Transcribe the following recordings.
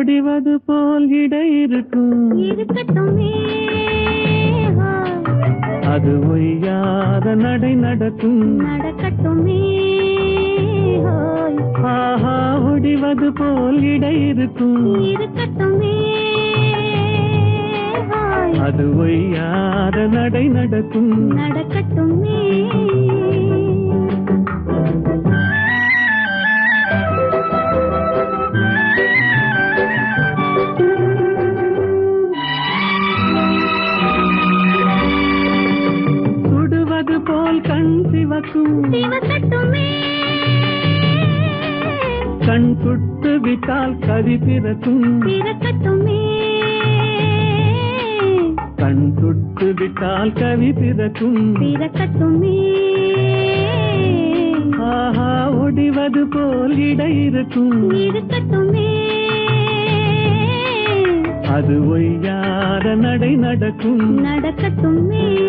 ஒடிவது போல் இடை இருக்கும் அது ஒய்யாத நடை நடக்கும். நடக்கட்டுமே. ஆஹா ஒடிவது போல் இடை இருக்கும் இருக்கட்டுமே. அது ஒய்யாத நடை நடக்கும். நடக்கட்டுமே. போல் கண் சிவக்கும். கண் சுட்டு விட்டால் கவி பிறக்கும். கண் சுட்டு விட்டால் கவி பிறக்கும். பிறக்கட்டுமே ஆஹா ஒடிவது போல் இடை இருக்கும். இருக்கட்டுமே. அது ஒய்யாத நடை நடக்கும். நடக்கட்டுமே.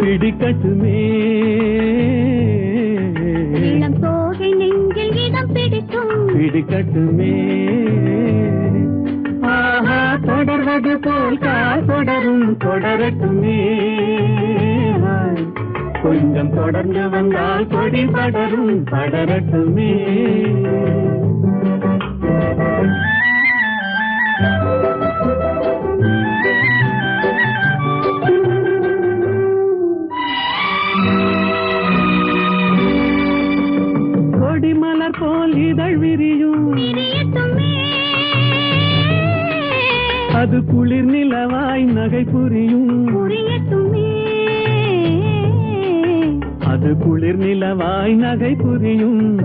பிடிக்கட்டுமே. இளம் தோகை நெஞ்சில் இடம் பிடிக்கும். பிடிக்கட்டுமே. ஆஹா தொடர்வது போல் கால் தொடரும் தொடரட்டுமே. கொஞ்சம் தொடர்ந்து வந்தால் கொடி படரும் படரட்டுமே. அது குளிர் நிலவாய் நகை புரியும். அது குளிர் நிலவாய் நகை புரியும்.